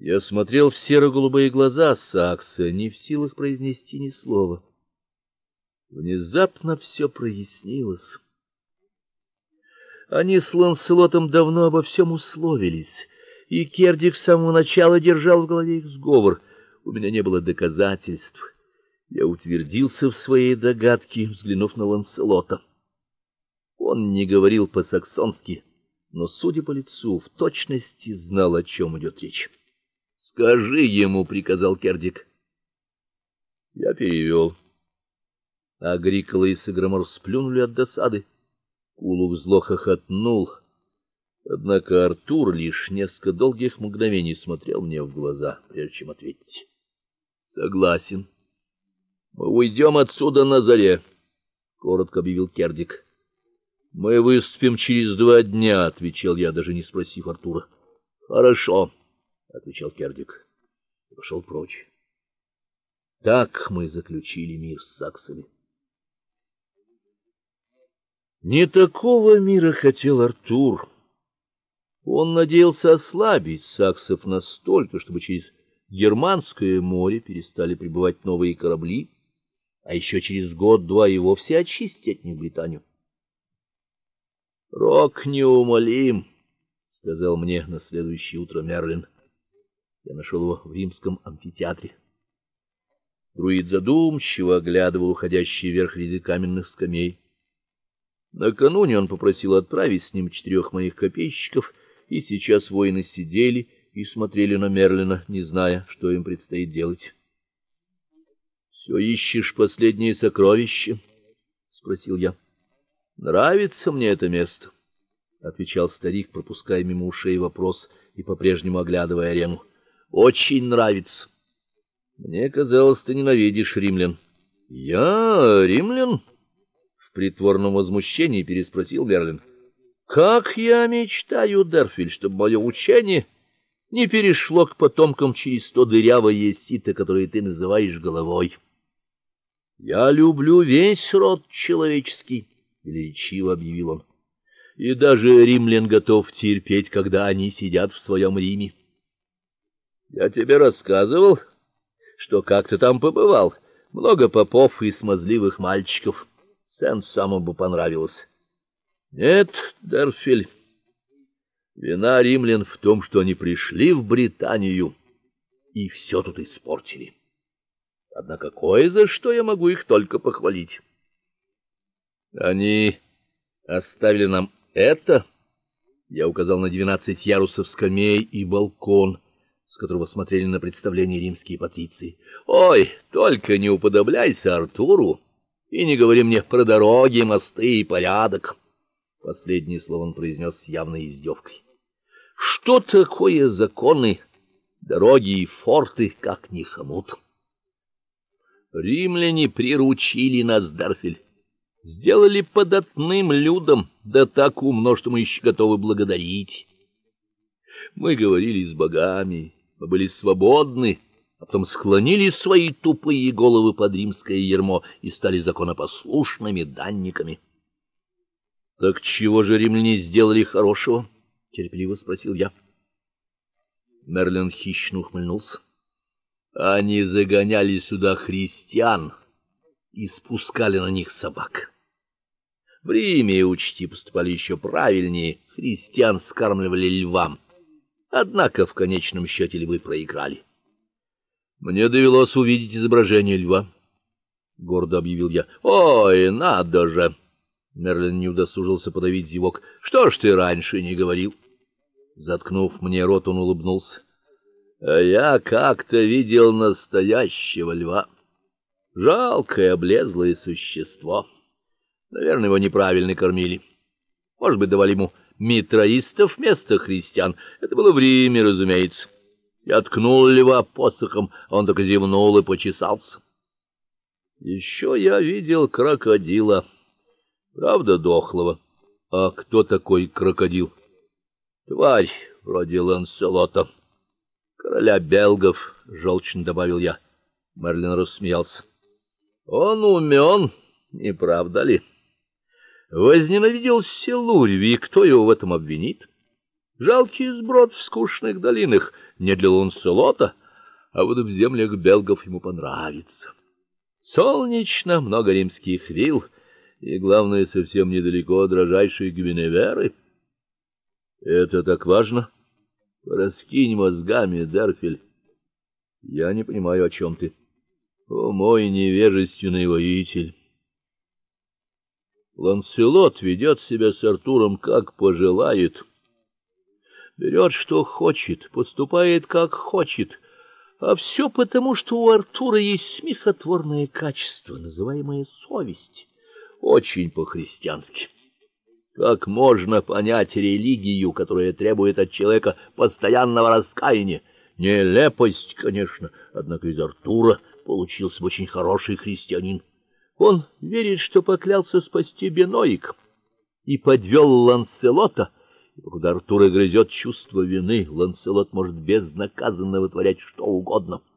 Я смотрел в серо-голубые глаза Сакса, не в силах произнести ни слова. Внезапно все прояснилось. Они с Ланселотом давно обо всем условились, и Кердик с самого начала держал в голове их сговор. У меня не было доказательств. Я утвердился в своей догадке, взглянув на Ланселота. Он не говорил по-саксонски, но, судя по лицу, в точности знал, о чем идет речь. Скажи ему, приказал Кердик. Я перевел. Агрикола и Саграмор сплюнули от досады. Кулук зло хохотнул. Однако Артур лишь несколько долгих мгновений смотрел мне в глаза, прежде чем ответить. Согласен. Мы уйдем отсюда на заре, коротко объявил Кердик. Мы выступим через два дня, отвечал я, даже не спросив Артура. Хорошо отвечал Кердик. И пошел прочь. Так мы заключили мир с саксами. Не такого мира хотел Артур. Он надеялся ослабить саксов настолько, чтобы через Германское море перестали прибывать новые корабли, а еще через год-два и вовсе очистить от них Британию. Рок неумолим, сказал мне на следующее утро Мерлин. Я нашел его в римском амфитеатре. Друид задумчиво оглядывал уходящие вверх ряды каменных скамей. Накануне он попросил отправить с ним четырех моих копейщиков, и сейчас воины сидели и смотрели на Мерлина, не зная, что им предстоит делать. «Все ищешь последнее сокровище? спросил я. Нравится мне это место, отвечал старик, пропуская мимо ушей вопрос и по-прежнему оглядывая арену. Очень нравится. Мне казалось, ты ненавидишь римлян. Я римлян? В притворном возмущении переспросил Верлин. Как я мечтаю, Дерфиль, чтобы мое учение не перешло к потомкам через то дырявое сито, которое ты называешь головой. Я люблю весь род человеческий, величиво объявил он. И даже римлян готов терпеть, когда они сидят в своем Риме. Я тебе рассказывал, что как ты там побывал. Много попов и смазливых мальчиков. Сен самому бы понравилось. Нет, Дерфель. Вина римлян в том, что они пришли в Британию и все тут испортили. Однако кое за что я могу их только похвалить. Они оставили нам это. Я указал на двенадцать ярусов скамей и балкон с которого смотрели на представление римские патриции. Ой, только не уподобляйся Артуру и не говори мне про дороги, мосты и порядок. Последнее слово он произнес с явной издевкой. Что такое законы, дороги и форты, как не хомут? Римляне приручили нас, Дарфель, сделали податным людом, да так умно, что мы еще готовы благодарить. Мы говорили с богами, мы были свободны, а потом склонили свои тупые головы под римское ярмо и стали законопослушными данниками. Так чего же римляне сделали хорошего? терпеливо спросил я. Мерлин хищно ухмыльнулся. Они загоняли сюда христиан и спускали на них собак. В Риме учти поступали еще правильнее, христиан скармливали львам. Однако в конечном счете львы проиграли. Мне довелось увидеть изображение льва, гордо объявил я. Ой, надо же. Мерлин не удосужился подавить зевок. Что ж ты раньше не говорил? Заткнув мне рот, он улыбнулся. А я как-то видел настоящего льва. Жалкое облезлое существо. Наверное, его неправильно кормили. Может быть, давали ему митроистов вместо христиан. Это было в Риме, разумеется. Я ткнул льва посохом, а он только зевнул и почесался. Еще я видел крокодила. Правда, дохлого. А кто такой крокодил? Тварь вроде Ланселота. Короля белгов, желчно добавил я. Мерлин рассмеялся. Он умен, не правда ли? Возненавидел Селурьви, и кто его в этом обвинит? Жалкий сброд в скучных долинах не для Ланселота, а вот в землях белгов ему понравится. Солнечно, много римских вилл, и главное, совсем недалеко дрожайшей Гвиневеры. Это так важно. Раскинь мозгами, Дерфель. Я не понимаю, о чем ты. О мой невежественный воитель. Ланселот ведет себя с Артуром как пожелает. Берет, что хочет, поступает как хочет. А все потому, что у Артура есть смехотворное качество, называемое совесть, очень по-христиански. Как можно понять религию, которая требует от человека постоянного раскаяния? Нелепость, конечно, однако из Артура получился очень хороший христианин. Он верит, что поклялся спасти Беноик и подвел Ланселота, когда Артура грызет чувство вины, Ланселот может безнаказанно вытворять что угодно —